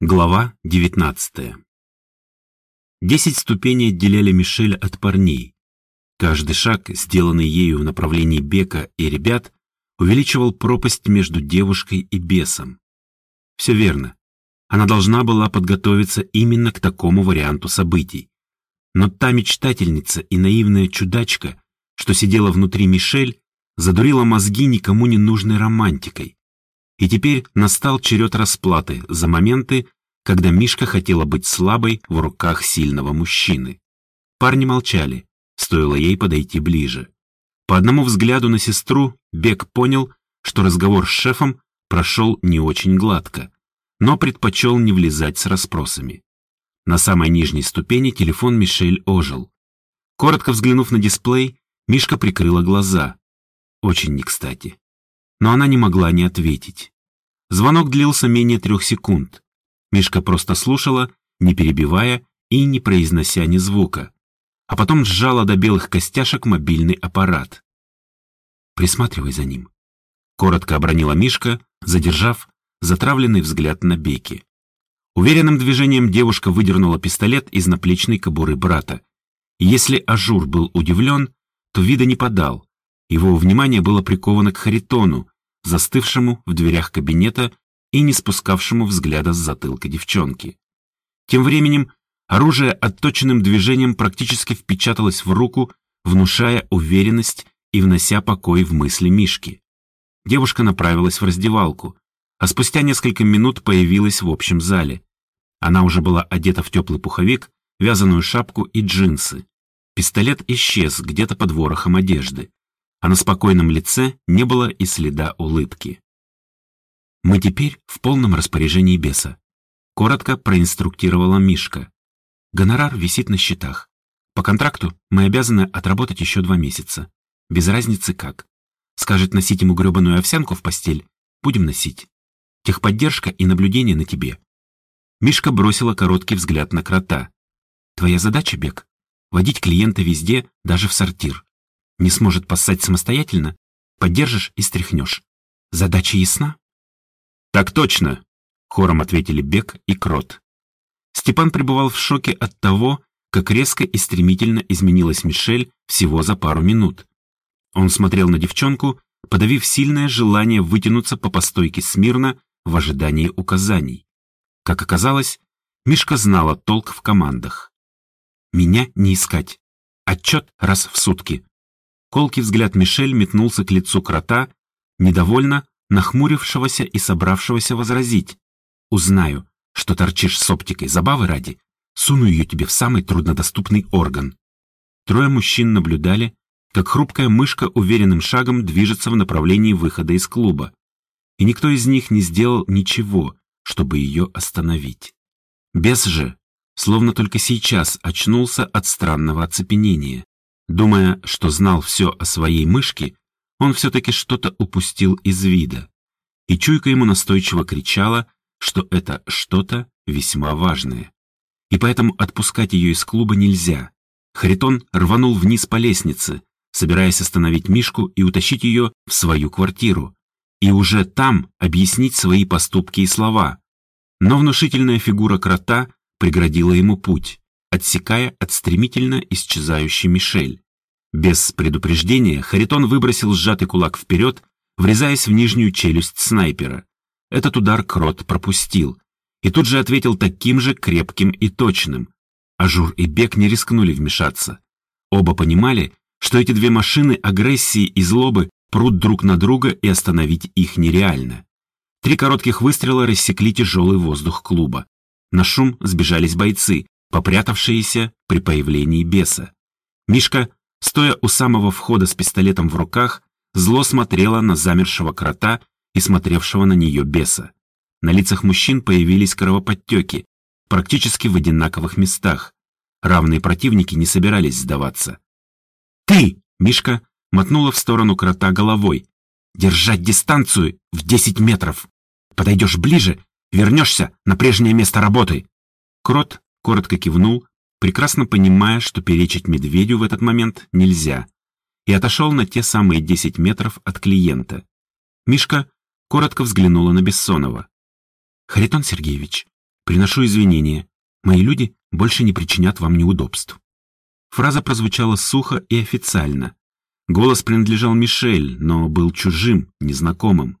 Глава 19 Десять ступеней отделяли Мишель от парней. Каждый шаг, сделанный ею в направлении Бека и ребят, увеличивал пропасть между девушкой и бесом. Все верно. Она должна была подготовиться именно к такому варианту событий. Но та мечтательница и наивная чудачка, что сидела внутри Мишель, задурила мозги никому не нужной романтикой. И теперь настал черед расплаты за моменты, когда Мишка хотела быть слабой в руках сильного мужчины. Парни молчали, стоило ей подойти ближе. По одному взгляду на сестру Бек понял, что разговор с шефом прошел не очень гладко, но предпочел не влезать с расспросами. На самой нижней ступени телефон Мишель ожил. Коротко взглянув на дисплей, Мишка прикрыла глаза. Очень не кстати но она не могла не ответить. Звонок длился менее трех секунд. Мишка просто слушала, не перебивая и не произнося ни звука, а потом сжала до белых костяшек мобильный аппарат. «Присматривай за ним», — коротко обронила Мишка, задержав затравленный взгляд на Беки. Уверенным движением девушка выдернула пистолет из наплечной кобуры брата. Если Ажур был удивлен, то вида не подал, его внимание было приковано к Харитону, застывшему в дверях кабинета и не спускавшему взгляда с затылка девчонки. Тем временем оружие отточенным движением практически впечаталось в руку, внушая уверенность и внося покой в мысли Мишки. Девушка направилась в раздевалку, а спустя несколько минут появилась в общем зале. Она уже была одета в теплый пуховик, вязаную шапку и джинсы. Пистолет исчез где-то под ворохом одежды а на спокойном лице не было и следа улыбки. «Мы теперь в полном распоряжении беса», — коротко проинструктировала Мишка. «Гонорар висит на счетах. По контракту мы обязаны отработать еще два месяца. Без разницы как. Скажет носить ему гребаную овсянку в постель, будем носить. Техподдержка и наблюдение на тебе». Мишка бросила короткий взгляд на крота. «Твоя задача, Бек, водить клиента везде, даже в сортир. Не сможет поссать самостоятельно? Поддержишь и стряхнешь. Задача ясна? Так точно, хором ответили Бек и Крот. Степан пребывал в шоке от того, как резко и стремительно изменилась Мишель всего за пару минут. Он смотрел на девчонку, подавив сильное желание вытянуться по постойке смирно в ожидании указаний. Как оказалось, Мишка знала толк в командах. «Меня не искать. Отчет раз в сутки. Колкий взгляд Мишель метнулся к лицу крота, недовольно, нахмурившегося и собравшегося возразить. «Узнаю, что торчишь с оптикой забавы ради, суну ее тебе в самый труднодоступный орган». Трое мужчин наблюдали, как хрупкая мышка уверенным шагом движется в направлении выхода из клуба, и никто из них не сделал ничего, чтобы ее остановить. Бес же, словно только сейчас очнулся от странного оцепенения. Думая, что знал все о своей мышке, он все-таки что-то упустил из вида. И чуйка ему настойчиво кричала, что это что-то весьма важное. И поэтому отпускать ее из клуба нельзя. Харитон рванул вниз по лестнице, собираясь остановить Мишку и утащить ее в свою квартиру. И уже там объяснить свои поступки и слова. Но внушительная фигура крота преградила ему путь отсекая от стремительно исчезающей Мишель. Без предупреждения Харитон выбросил сжатый кулак вперед, врезаясь в нижнюю челюсть снайпера. Этот удар Крот пропустил и тут же ответил таким же крепким и точным. Ажур и Бек не рискнули вмешаться. Оба понимали, что эти две машины агрессии и злобы прут друг на друга и остановить их нереально. Три коротких выстрела рассекли тяжелый воздух клуба. На шум сбежались бойцы, попрятавшиеся при появлении беса. Мишка, стоя у самого входа с пистолетом в руках, зло смотрела на замершего крота и смотревшего на нее беса. На лицах мужчин появились кровоподтеки, практически в одинаковых местах. Равные противники не собирались сдаваться. «Ты!» — Мишка мотнула в сторону крота головой. «Держать дистанцию в 10 метров! Подойдешь ближе, вернешься на прежнее место работы!» Крот коротко кивнул, прекрасно понимая, что перечить медведю в этот момент нельзя, и отошел на те самые 10 метров от клиента. Мишка коротко взглянула на Бессонова. «Харитон Сергеевич, Приношу извинения. Мои люди больше не причинят вам неудобств». Фраза прозвучала сухо и официально. Голос принадлежал Мишель, но был чужим, незнакомым.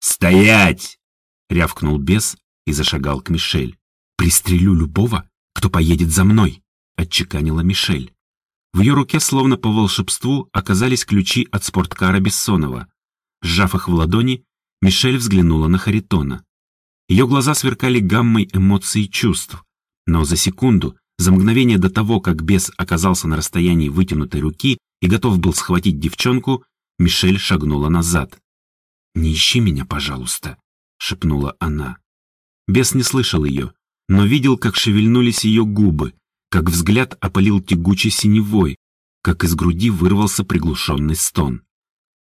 «Стоять!» — рявкнул бес и зашагал к Мишель. «Пристрелю любого, кто поедет за мной», — отчеканила Мишель. В ее руке, словно по волшебству, оказались ключи от спорткара Бессонова. Сжав их в ладони, Мишель взглянула на Харитона. Ее глаза сверкали гаммой эмоций и чувств. Но за секунду, за мгновение до того, как бес оказался на расстоянии вытянутой руки и готов был схватить девчонку, Мишель шагнула назад. «Не ищи меня, пожалуйста», — шепнула она. Бес не слышал ее, но видел, как шевельнулись ее губы, как взгляд опалил тягучей синевой, как из груди вырвался приглушенный стон.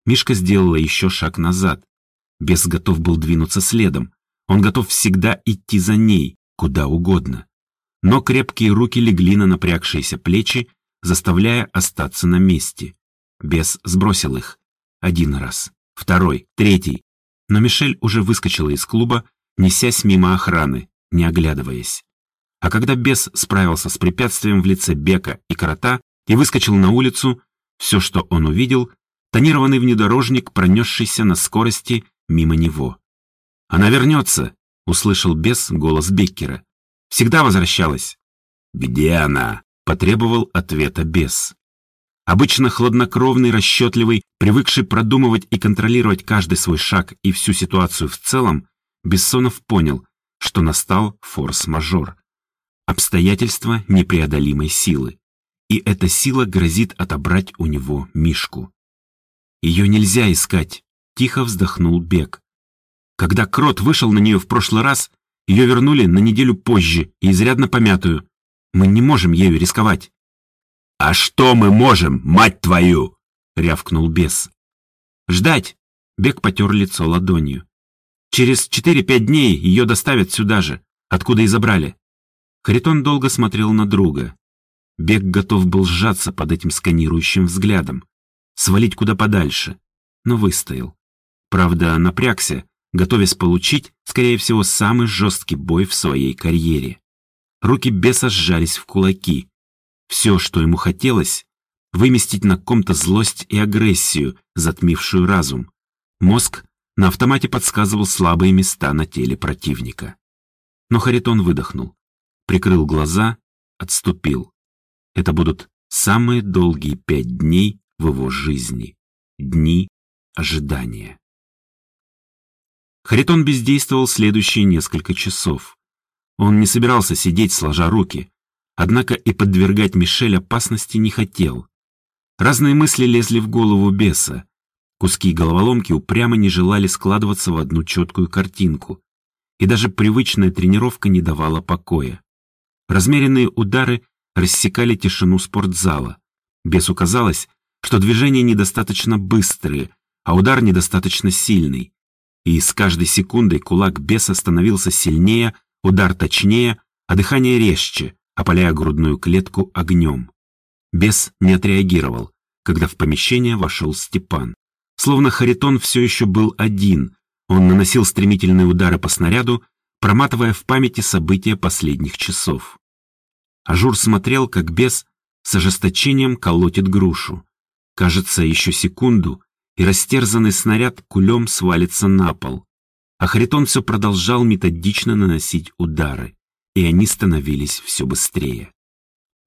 Мишка сделала еще шаг назад. Бес готов был двинуться следом. Он готов всегда идти за ней, куда угодно. Но крепкие руки легли на напрягшиеся плечи, заставляя остаться на месте. Бес сбросил их. Один раз, второй, третий. Но Мишель уже выскочила из клуба, несясь мимо охраны, не оглядываясь. А когда бес справился с препятствием в лице Бека и Крота и выскочил на улицу, все, что он увидел, тонированный внедорожник, пронесшийся на скорости мимо него. «Она вернется!» — услышал бес голос Беккера. «Всегда возвращалась». «Где она?» — потребовал ответа бес. Обычно хладнокровный, расчетливый, привыкший продумывать и контролировать каждый свой шаг и всю ситуацию в целом, Бессонов понял, что настал форс-мажор. Обстоятельства непреодолимой силы. И эта сила грозит отобрать у него Мишку. Ее нельзя искать, тихо вздохнул Бек. Когда Крот вышел на нее в прошлый раз, ее вернули на неделю позже и изрядно помятую. Мы не можем ею рисковать. «А что мы можем, мать твою?» — рявкнул бес. «Ждать!» — Бек потер лицо ладонью. «Через четыре-пять дней ее доставят сюда же, откуда и забрали». Харитон долго смотрел на друга. Бек готов был сжаться под этим сканирующим взглядом, свалить куда подальше, но выстоял. Правда, напрягся, готовясь получить, скорее всего, самый жесткий бой в своей карьере. Руки беса сжались в кулаки, все, что ему хотелось, выместить на ком-то злость и агрессию, затмившую разум. Мозг на автомате подсказывал слабые места на теле противника. Но Харитон выдохнул, прикрыл глаза, отступил. Это будут самые долгие пять дней в его жизни. Дни ожидания. Харитон бездействовал следующие несколько часов. Он не собирался сидеть сложа руки, Однако и подвергать Мишель опасности не хотел. Разные мысли лезли в голову беса. Куски головоломки упрямо не желали складываться в одну четкую картинку. И даже привычная тренировка не давала покоя. Размеренные удары рассекали тишину спортзала. Бесу казалось, что движения недостаточно быстрые, а удар недостаточно сильный. И с каждой секундой кулак беса становился сильнее, удар точнее, а дыхание резче, опаляя грудную клетку огнем. Бес не отреагировал, когда в помещение вошел Степан. Словно Харитон все еще был один, он наносил стремительные удары по снаряду, проматывая в памяти события последних часов. Ажур смотрел, как бес с ожесточением колотит грушу. Кажется, еще секунду, и растерзанный снаряд кулем свалится на пол. А Харитон все продолжал методично наносить удары и они становились все быстрее.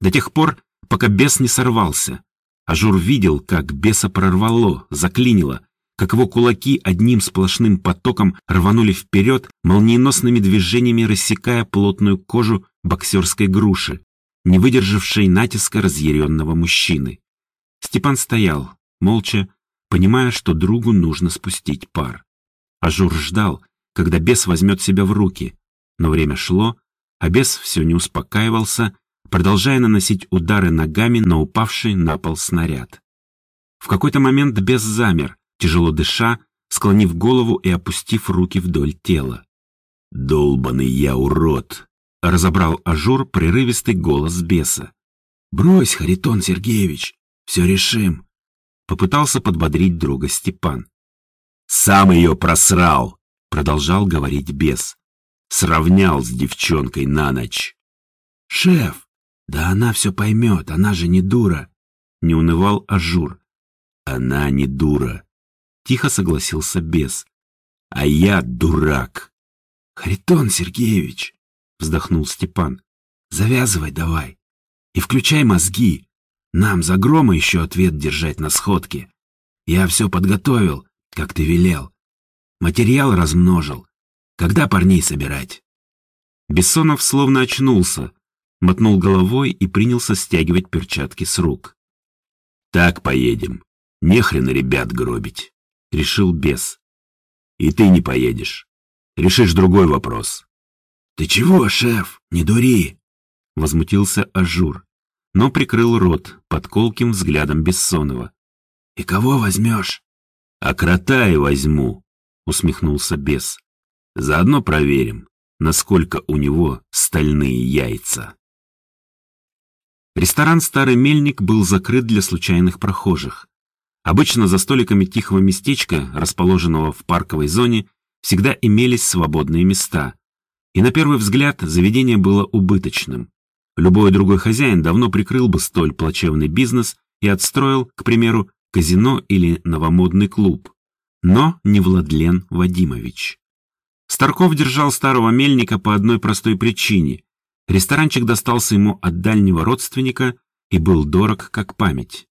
До тех пор, пока бес не сорвался. Ажур видел, как беса прорвало, заклинило, как его кулаки одним сплошным потоком рванули вперед, молниеносными движениями рассекая плотную кожу боксерской груши, не выдержавшей натиска разъяренного мужчины. Степан стоял, молча, понимая, что другу нужно спустить пар. Ажур ждал, когда бес возьмет себя в руки, но время шло, а бес все не успокаивался, продолжая наносить удары ногами на упавший на пол снаряд. В какой-то момент бес замер, тяжело дыша, склонив голову и опустив руки вдоль тела. «Долбанный я урод!» — разобрал ажур прерывистый голос беса. «Брось, Харитон Сергеевич, все решим!» — попытался подбодрить друга Степан. «Сам ее просрал!» — продолжал говорить бес. Сравнял с девчонкой на ночь. Шеф, да она все поймет, она же не дура. Не унывал Ажур. Она не дура. Тихо согласился бес. А я дурак. Харитон Сергеевич, вздохнул Степан. Завязывай давай. И включай мозги. Нам за грома еще ответ держать на сходке. Я все подготовил, как ты велел. Материал размножил. Когда парней собирать? Бессонов словно очнулся, мотнул головой и принялся стягивать перчатки с рук. «Так поедем. Не хрена ребят гробить», — решил бес. «И ты не поедешь. Решишь другой вопрос». «Ты чего, шеф? Не дури!» — возмутился Ажур, но прикрыл рот под колким взглядом Бессонова. «И кого возьмешь?» «А крота и возьму», — усмехнулся бес. Заодно проверим, насколько у него стальные яйца. Ресторан «Старый мельник» был закрыт для случайных прохожих. Обычно за столиками тихого местечка, расположенного в парковой зоне, всегда имелись свободные места. И на первый взгляд заведение было убыточным. Любой другой хозяин давно прикрыл бы столь плачевный бизнес и отстроил, к примеру, казино или новомодный клуб. Но не Владлен Вадимович. Старков держал старого мельника по одной простой причине. Ресторанчик достался ему от дальнего родственника и был дорог как память.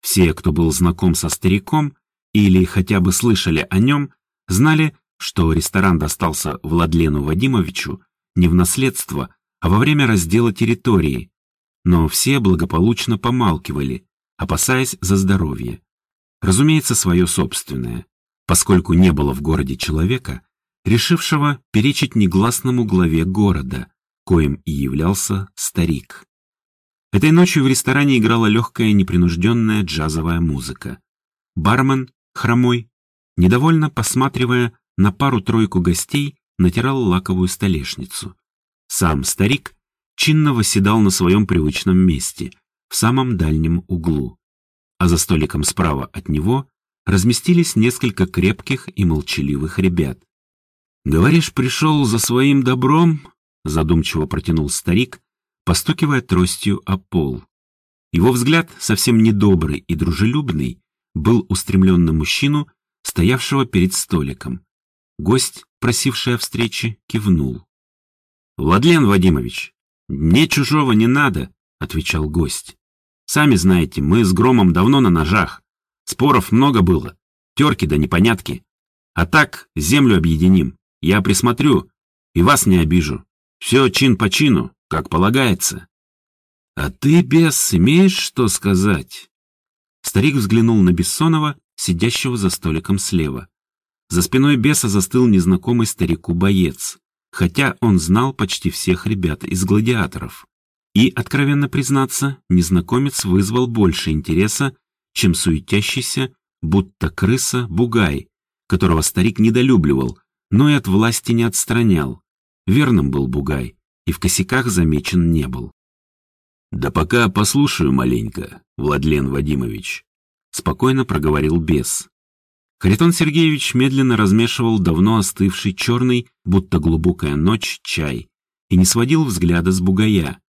Все, кто был знаком со стариком или хотя бы слышали о нем, знали, что ресторан достался Владлену Вадимовичу не в наследство, а во время раздела территории, но все благополучно помалкивали, опасаясь за здоровье. Разумеется, свое собственное, поскольку не было в городе человека, решившего перечить негласному главе города, коим и являлся старик. Этой ночью в ресторане играла легкая непринужденная джазовая музыка. Бармен, хромой, недовольно посматривая на пару-тройку гостей, натирал лаковую столешницу. Сам старик чинно восседал на своем привычном месте, в самом дальнем углу, а за столиком справа от него разместились несколько крепких и молчаливых ребят. «Говоришь, пришел за своим добром?» — задумчиво протянул старик, постукивая тростью о пол. Его взгляд, совсем недобрый и дружелюбный, был устремлен на мужчину, стоявшего перед столиком. Гость, просивший о встрече, кивнул. «Владлен Вадимович, мне чужого не надо», — отвечал гость. «Сами знаете, мы с Громом давно на ножах. Споров много было, терки да непонятки. А так землю объединим. Я присмотрю и вас не обижу. Все чин по чину, как полагается. А ты, бес, имеешь что сказать? Старик взглянул на Бессонова, сидящего за столиком слева. За спиной беса застыл незнакомый старику боец, хотя он знал почти всех ребят из гладиаторов. И, откровенно признаться, незнакомец вызвал больше интереса, чем суетящийся, будто крыса, бугай, которого старик недолюбливал, но и от власти не отстранял. Верным был Бугай, и в косяках замечен не был. «Да пока послушаю маленько, Владлен Вадимович», — спокойно проговорил бес. Харитон Сергеевич медленно размешивал давно остывший черный, будто глубокая ночь, чай, и не сводил взгляда с Бугая.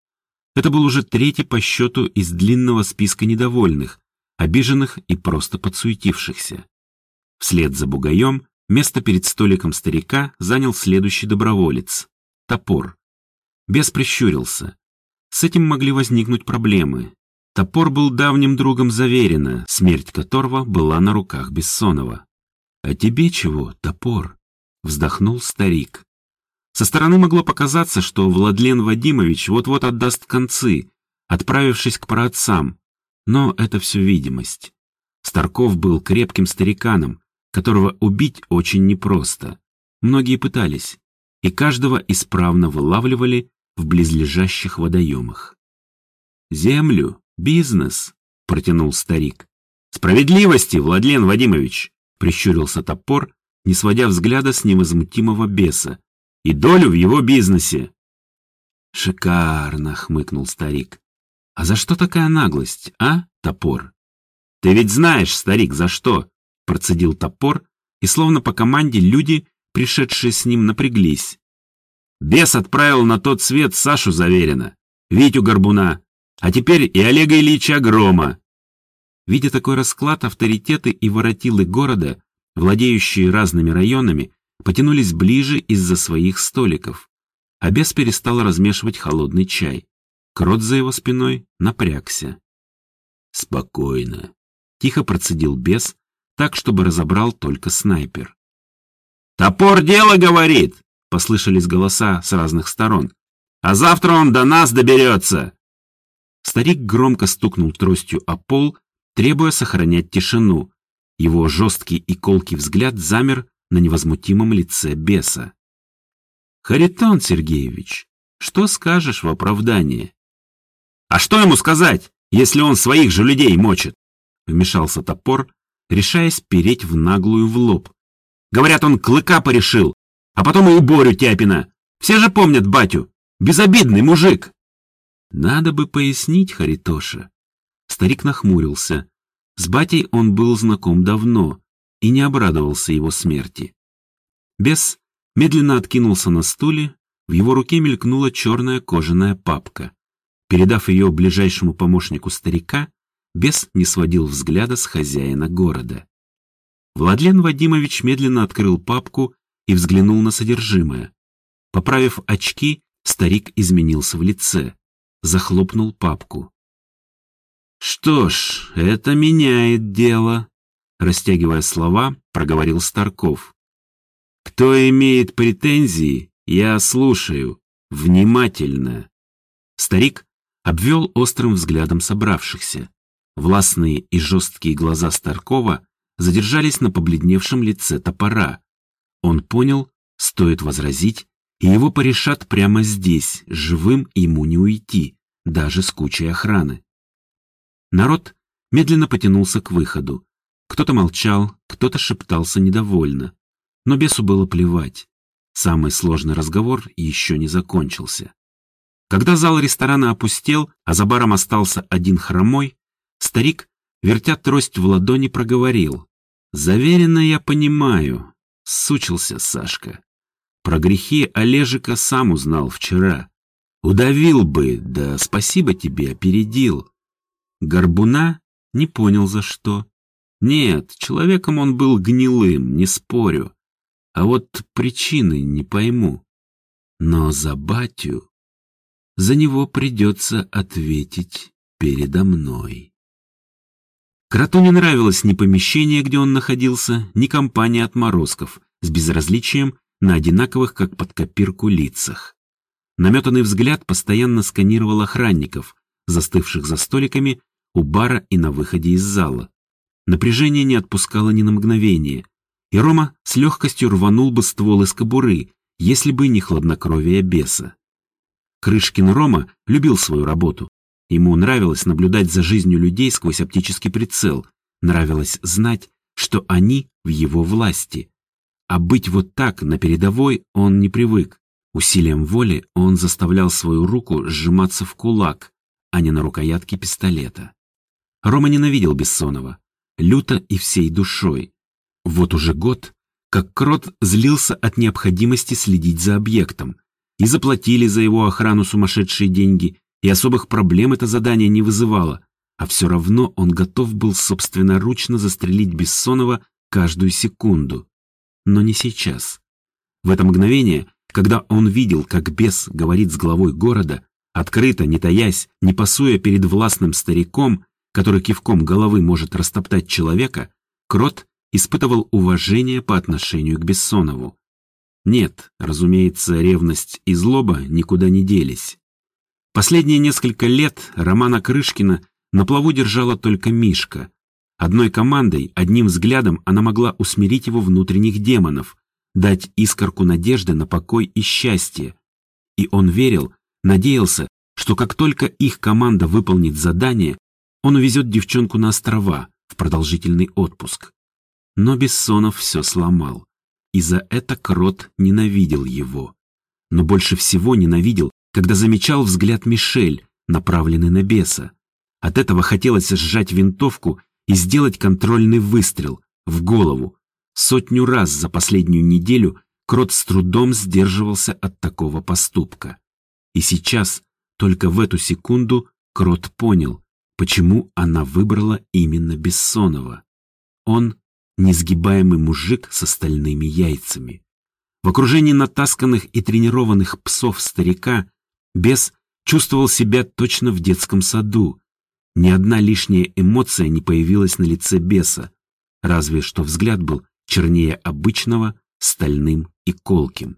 Это был уже третий по счету из длинного списка недовольных, обиженных и просто подсуетившихся. Вслед за Бугаем Место перед столиком старика занял следующий доброволец — топор. Бес прищурился. С этим могли возникнуть проблемы. Топор был давним другом Заверина, смерть которого была на руках Бессонова. «А тебе чего, топор?» — вздохнул старик. Со стороны могло показаться, что Владлен Вадимович вот-вот отдаст концы, отправившись к праотцам, но это все видимость. Старков был крепким стариканом, которого убить очень непросто. Многие пытались, и каждого исправно вылавливали в близлежащих водоемах. «Землю, бизнес», — протянул старик. «Справедливости, Владлен Вадимович», — прищурился топор, не сводя взгляда с невозмутимого беса, «и долю в его бизнесе». «Шикарно», — хмыкнул старик. «А за что такая наглость, а, топор?» «Ты ведь знаешь, старик, за что?» Процедил топор, и словно по команде люди, пришедшие с ним, напряглись. Бес отправил на тот свет Сашу Заверина, Витю Горбуна, а теперь и Олега Ильича Грома. Видя такой расклад, авторитеты и воротилы города, владеющие разными районами, потянулись ближе из-за своих столиков. А бес перестал размешивать холодный чай. Крот за его спиной напрягся. «Спокойно», — тихо процедил бес, так, чтобы разобрал только снайпер. «Топор дело говорит!» — послышались голоса с разных сторон. «А завтра он до нас доберется!» Старик громко стукнул тростью о пол, требуя сохранять тишину. Его жесткий и колкий взгляд замер на невозмутимом лице беса. «Харитон Сергеевич, что скажешь в оправдание?» «А что ему сказать, если он своих же людей мочит?» Вмешался топор, решаясь переть в наглую в лоб. «Говорят, он клыка порешил, а потом и Борю Тяпина. Все же помнят батю. Безобидный мужик!» Надо бы пояснить Харитоша. Старик нахмурился. С батей он был знаком давно и не обрадовался его смерти. Бес медленно откинулся на стуле, в его руке мелькнула черная кожаная папка. Передав ее ближайшему помощнику старика, бес не сводил взгляда с хозяина города. Владлен Вадимович медленно открыл папку и взглянул на содержимое. Поправив очки, старик изменился в лице захлопнул папку. «Что ж, это меняет дело», — растягивая слова, проговорил Старков. «Кто имеет претензии, я слушаю. Внимательно». Старик обвел острым взглядом собравшихся. Властные и жесткие глаза Старкова задержались на побледневшем лице топора. Он понял, стоит возразить, и его порешат прямо здесь, живым ему не уйти, даже с кучей охраны. Народ медленно потянулся к выходу. Кто-то молчал, кто-то шептался недовольно. Но бесу было плевать. Самый сложный разговор еще не закончился. Когда зал ресторана опустел, а за баром остался один хромой, старик, вертя трость в ладони, проговорил. «Заверенно я понимаю», — сучился Сашка. Про грехи Олежика сам узнал вчера. Удавил бы, да спасибо тебе, опередил. Горбуна не понял за что. Нет, человеком он был гнилым, не спорю. А вот причины не пойму. Но за батю... За него придется ответить передо мной. Кроту не нравилось ни помещение, где он находился, ни компания отморозков с безразличием на одинаковых, как под копирку, лицах. Наметанный взгляд постоянно сканировал охранников, застывших за столиками у бара и на выходе из зала. Напряжение не отпускало ни на мгновение, и Рома с легкостью рванул бы ствол из кобуры, если бы не хладнокровие беса. Крышкин Рома любил свою работу. Ему нравилось наблюдать за жизнью людей сквозь оптический прицел, нравилось знать, что они в его власти, а быть вот так, на передовой, он не привык. Усилием воли он заставлял свою руку сжиматься в кулак, а не на рукоятке пистолета. Рома ненавидел Бессонова, люто и всей душой. Вот уже год, как Крот злился от необходимости следить за объектом, и заплатили за его охрану сумасшедшие деньги, и особых проблем это задание не вызывало, а все равно он готов был собственноручно застрелить Бессонова каждую секунду но не сейчас. В это мгновение, когда он видел, как бес говорит с главой города, открыто, не таясь, не пасуя перед властным стариком, который кивком головы может растоптать человека, Крот испытывал уважение по отношению к Бессонову. Нет, разумеется, ревность и злоба никуда не делись. Последние несколько лет Романа Крышкина на плаву держала только Мишка, Одной командой, одним взглядом она могла усмирить его внутренних демонов, дать искорку надежды на покой и счастье. И он верил, надеялся, что как только их команда выполнит задание, он увезет девчонку на острова в продолжительный отпуск. Но Бессонов все сломал, и за это Крот ненавидел его. Но больше всего ненавидел, когда замечал взгляд Мишель, направленный на беса. От этого хотелось сжать винтовку и сделать контрольный выстрел в голову. Сотню раз за последнюю неделю Крот с трудом сдерживался от такого поступка. И сейчас, только в эту секунду, Крот понял, почему она выбрала именно Бессонова. Он — несгибаемый мужик с остальными яйцами. В окружении натасканных и тренированных псов старика бес чувствовал себя точно в детском саду. Ни одна лишняя эмоция не появилась на лице беса, разве что взгляд был чернее обычного, стальным и колким.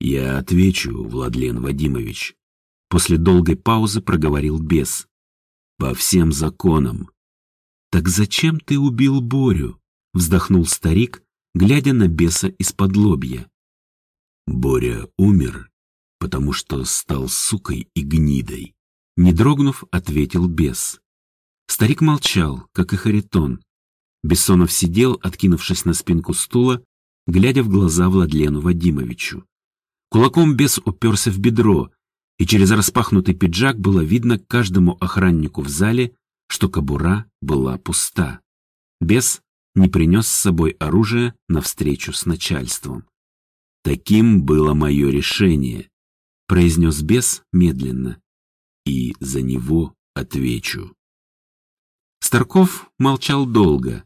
«Я отвечу, Владлен Вадимович», — после долгой паузы проговорил бес. «По всем законам». «Так зачем ты убил Борю?» — вздохнул старик, глядя на беса из-под лобья. Боря умер, потому что стал сукой и гнидой. Не дрогнув, ответил бес. Старик молчал, как и Харитон. Бессонов сидел, откинувшись на спинку стула, глядя в глаза Владлену Вадимовичу. Кулаком бес уперся в бедро, и через распахнутый пиджак было видно каждому охраннику в зале, что кобура была пуста. Бес не принес с собой оружие на встречу с начальством. «Таким было мое решение», — произнес бес медленно. «И за него отвечу». Старков молчал долго,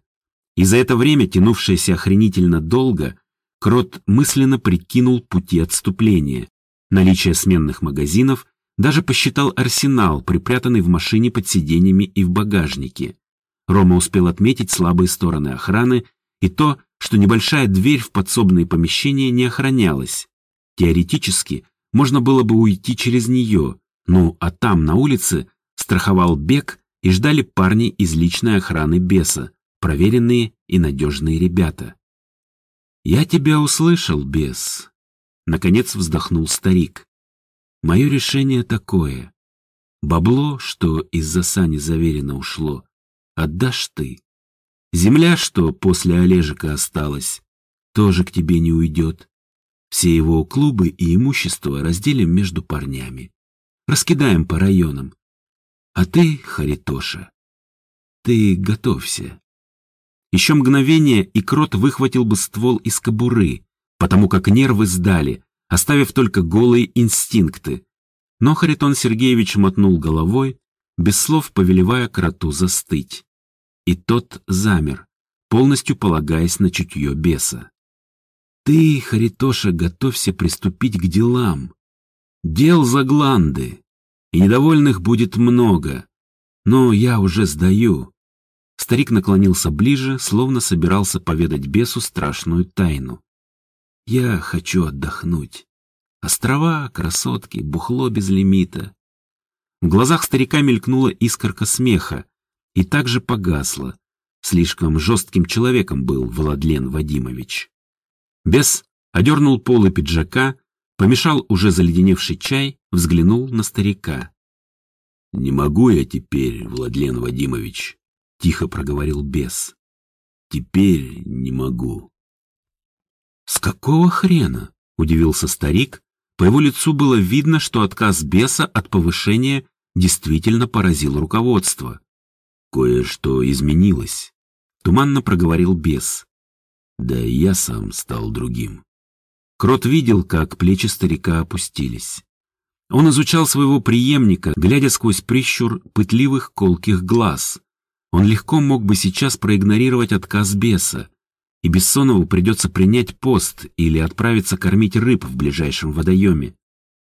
и за это время, тянувшееся охренительно долго, Крот мысленно прикинул пути отступления, наличие сменных магазинов, даже посчитал арсенал, припрятанный в машине под сиденьями и в багажнике. Рома успел отметить слабые стороны охраны и то, что небольшая дверь в подсобные помещения не охранялась. Теоретически, можно было бы уйти через нее, ну а там, на улице, страховал бег и ждали парни из личной охраны беса, проверенные и надежные ребята. «Я тебя услышал, бес», — наконец вздохнул старик. «Мое решение такое. Бабло, что из-за сани заверено ушло, отдашь ты. Земля, что после Олежика осталась, тоже к тебе не уйдет. Все его клубы и имущество разделим между парнями. Раскидаем по районам. А ты, Харитоша, ты готовься. Еще мгновение, и крот выхватил бы ствол из кобуры, потому как нервы сдали, оставив только голые инстинкты. Но Харитон Сергеевич мотнул головой, без слов повелевая кроту застыть и тот замер, полностью полагаясь на чутье беса. «Ты, Харитоша, готовься приступить к делам. Дел за гланды, и недовольных будет много, но я уже сдаю». Старик наклонился ближе, словно собирался поведать бесу страшную тайну. «Я хочу отдохнуть. Острова, красотки, бухло без лимита». В глазах старика мелькнула искорка смеха, и также погасла. Слишком жестким человеком был Владлен Вадимович. Бес одернул полы пиджака, помешал уже заледеневший чай, взглянул на старика. «Не могу я теперь, Владлен Вадимович», — тихо проговорил бес. «Теперь не могу». «С какого хрена?» — удивился старик. По его лицу было видно, что отказ беса от повышения действительно поразил руководство. Кое-что изменилось. Туманно проговорил бес. Да и я сам стал другим. Крот видел, как плечи старика опустились. Он изучал своего преемника, глядя сквозь прищур пытливых колких глаз. Он легко мог бы сейчас проигнорировать отказ беса, и Бессонову придется принять пост или отправиться кормить рыб в ближайшем водоеме.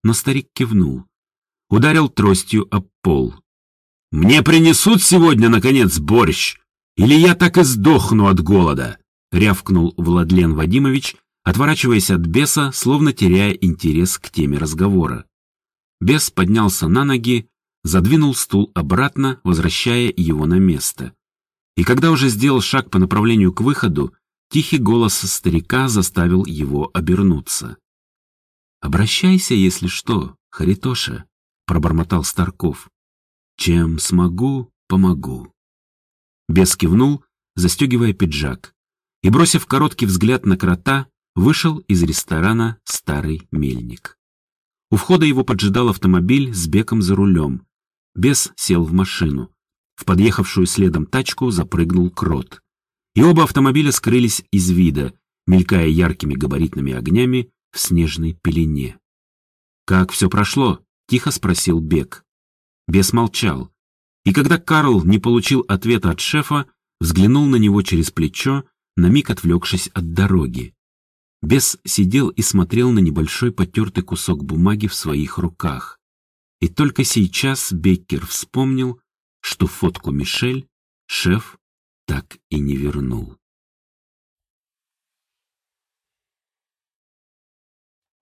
Но старик кивнул. Ударил тростью об пол. «Мне принесут сегодня, наконец, борщ? Или я так и сдохну от голода?» — рявкнул Владлен Вадимович, отворачиваясь от беса, словно теряя интерес к теме разговора. Бес поднялся на ноги, задвинул стул обратно, возвращая его на место. И когда уже сделал шаг по направлению к выходу, тихий голос старика заставил его обернуться. «Обращайся, если что, Харитоша», — пробормотал Старков. Чем смогу, помогу. Бес кивнул, застегивая пиджак, и, бросив короткий взгляд на крота, вышел из ресторана «Старый мельник». У входа его поджидал автомобиль с Беком за рулем. Бес сел в машину. В подъехавшую следом тачку запрыгнул крот. И оба автомобиля скрылись из вида, мелькая яркими габаритными огнями в снежной пелене. «Как все прошло?» — тихо спросил Бек. Бес молчал, и когда Карл не получил ответа от шефа, взглянул на него через плечо, на миг отвлекшись от дороги. Бес сидел и смотрел на небольшой потертый кусок бумаги в своих руках. И только сейчас Беккер вспомнил, что фотку Мишель шеф так и не вернул.